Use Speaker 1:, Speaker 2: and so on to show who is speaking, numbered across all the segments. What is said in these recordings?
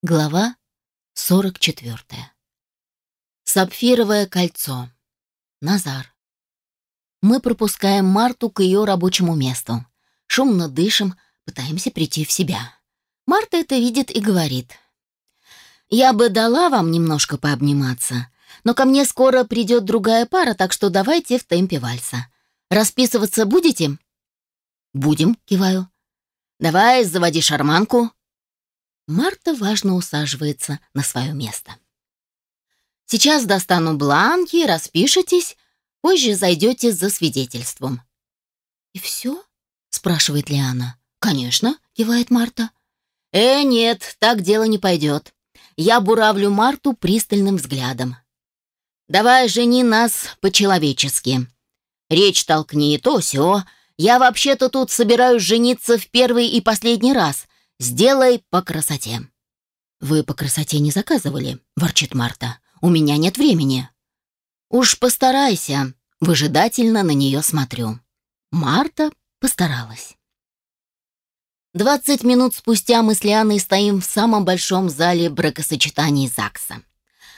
Speaker 1: Глава 44. Сапфировое кольцо. Назар. Мы пропускаем Марту к ее рабочему месту. Шумно дышим, пытаемся прийти в себя. Марта это видит и говорит. «Я бы дала вам немножко пообниматься, но ко мне скоро придет другая пара, так что давайте в темпе вальса. Расписываться будете?» «Будем», — киваю. «Давай, заводи шарманку», Марта важно усаживается на свое место. «Сейчас достану бланки, распишитесь, позже зайдете за свидетельством». «И все?» — спрашивает Лиана. «Конечно», — кивает Марта. «Э, нет, так дело не пойдет. Я буравлю Марту пристальным взглядом. Давай жени нас по-человечески. Речь толкни, то все. Я вообще-то тут собираюсь жениться в первый и последний раз, Сделай по красоте». «Вы по красоте не заказывали?» — ворчит Марта. «У меня нет времени». «Уж постарайся», — выжидательно на нее смотрю. Марта постаралась. Двадцать минут спустя мы с Лианой стоим в самом большом зале бракосочетаний ЗАГСа.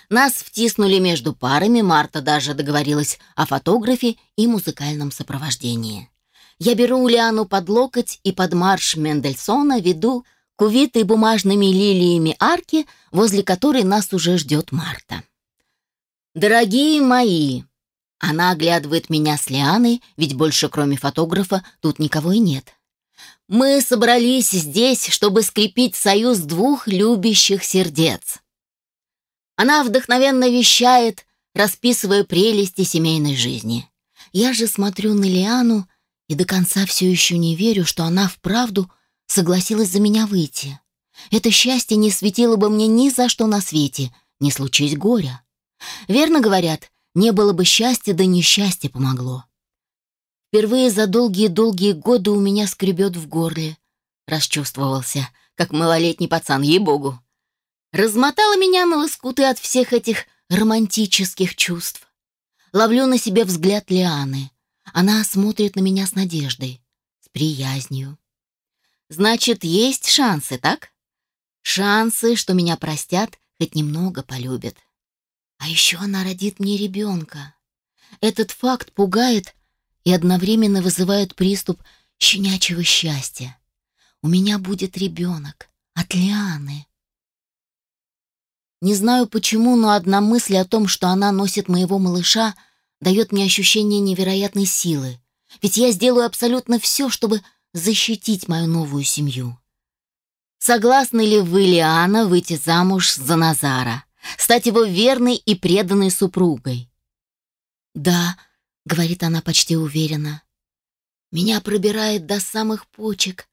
Speaker 1: Нас втиснули между парами, Марта даже договорилась о фотографе и музыкальном сопровождении. Я беру Лиану под локоть и под марш Мендельсона веду к увитой бумажными лилиями арки, возле которой нас уже ждет Марта. «Дорогие мои!» Она оглядывает меня с Лианой, ведь больше кроме фотографа тут никого и нет. «Мы собрались здесь, чтобы скрепить союз двух любящих сердец». Она вдохновенно вещает, расписывая прелести семейной жизни. Я же смотрю на Лиану и до конца все еще не верю, что она вправду согласилась за меня выйти. Это счастье не светило бы мне ни за что на свете, не случись горя. Верно говорят, не было бы счастья, да несчастье помогло. Впервые за долгие-долгие годы у меня скребет в горле. Расчувствовался, как малолетний пацан, ей-богу. Размотала меня на лоскуты от всех этих романтических чувств. Ловлю на себе взгляд Лианы. Она смотрит на меня с надеждой, с приязнью. Значит, есть шансы, так? Шансы, что меня простят, хоть немного полюбят. А еще она родит мне ребенка. Этот факт пугает и одновременно вызывает приступ щенячьего счастья. У меня будет ребенок от Лианы. Не знаю почему, но одна мысль о том, что она носит моего малыша — дает мне ощущение невероятной силы. Ведь я сделаю абсолютно все, чтобы защитить мою новую семью. Согласны ли вы, Лиана, выйти замуж за Назара, стать его верной и преданной супругой? «Да», — говорит она почти уверенно. «Меня пробирает до самых почек.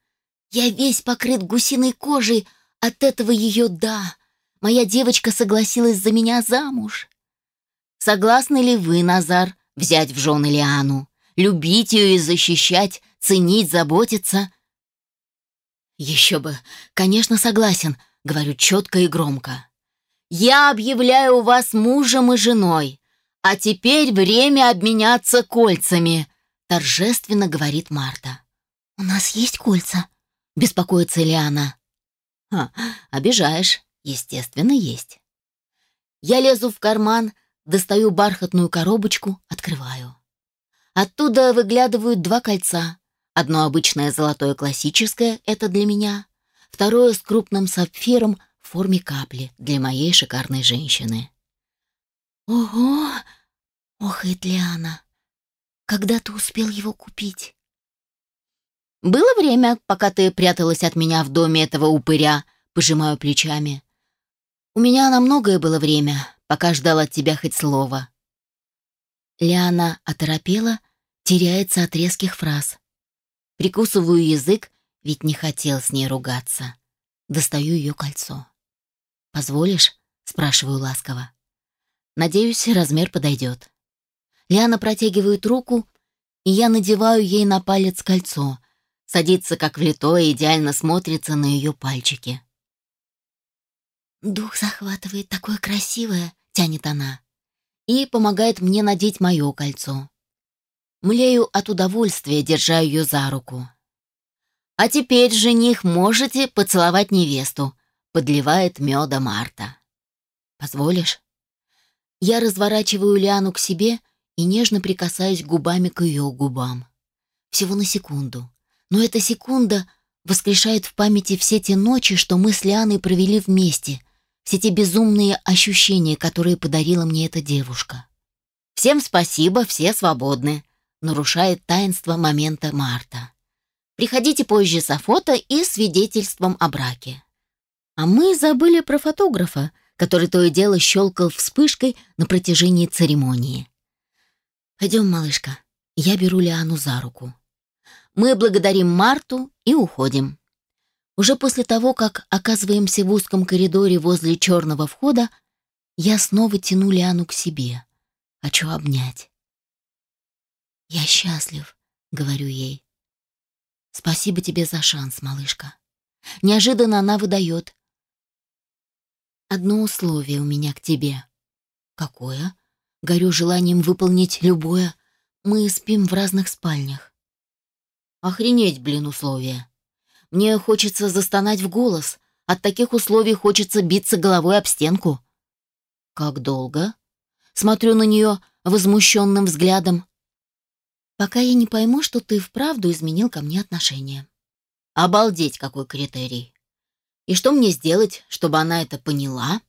Speaker 1: Я весь покрыт гусиной кожей от этого ее «да». Моя девочка согласилась за меня замуж. Согласны ли вы, Назар, взять в жены Лиану, любить ее и защищать, ценить, заботиться? Еще бы, конечно, согласен, говорю четко и громко. Я объявляю вас мужем и женой, а теперь время обменяться кольцами, торжественно говорит Марта. У нас есть кольца? беспокоится Лиана. Ха, обижаешь, естественно, есть. Я лезу в карман, Достаю бархатную коробочку, открываю. Оттуда выглядывают два кольца. Одно обычное золотое классическое, это для меня. Второе с крупным сапфиром в форме капли для моей шикарной женщины. «Ого!» — охает Лиана. «Когда ты успел его купить?» «Было время, пока ты пряталась от меня в доме этого упыря», — пожимаю плечами. «У меня на многое было время, пока ждал от тебя хоть слова». Лиана оторопела, теряется от резких фраз. Прикусываю язык, ведь не хотел с ней ругаться. Достаю ее кольцо. «Позволишь?» — спрашиваю ласково. «Надеюсь, размер подойдет». Лиана протягивает руку, и я надеваю ей на палец кольцо. Садится как влитое, идеально смотрится на ее пальчики. «Дух захватывает такое красивое!» — тянет она. И помогает мне надеть мое кольцо. Млею от удовольствия, держа ее за руку. «А теперь, жених, можете поцеловать невесту», подливает меда Марта. Позволишь? Я разворачиваю Лиану к себе и нежно прикасаюсь губами к ее губам. Всего на секунду. Но эта секунда воскрешает в памяти все те ночи, что мы с Лианой провели вместе, все те безумные ощущения, которые подарила мне эта девушка. «Всем спасибо, все свободны», — нарушает таинство момента Марта. «Приходите позже со фото и свидетельством о браке». А мы забыли про фотографа, который то и дело щелкал вспышкой на протяжении церемонии. «Пойдем, малышка». Я беру Лиану за руку. Мы благодарим Марту и уходим. Уже после того, как оказываемся в узком коридоре возле черного входа, я снова тяну Лиану к себе. Хочу обнять. «Я счастлив», — говорю ей. «Спасибо тебе за шанс, малышка». Неожиданно она выдает. «Одно условие у меня к тебе». «Какое?» Горю желанием выполнить любое. Мы спим в разных спальнях. Охренеть, блин, условия. Мне хочется застонать в голос. От таких условий хочется биться головой об стенку. Как долго? Смотрю на нее возмущенным взглядом. Пока я не пойму, что ты вправду изменил ко мне отношение. Обалдеть, какой критерий. И что мне сделать, чтобы она это поняла?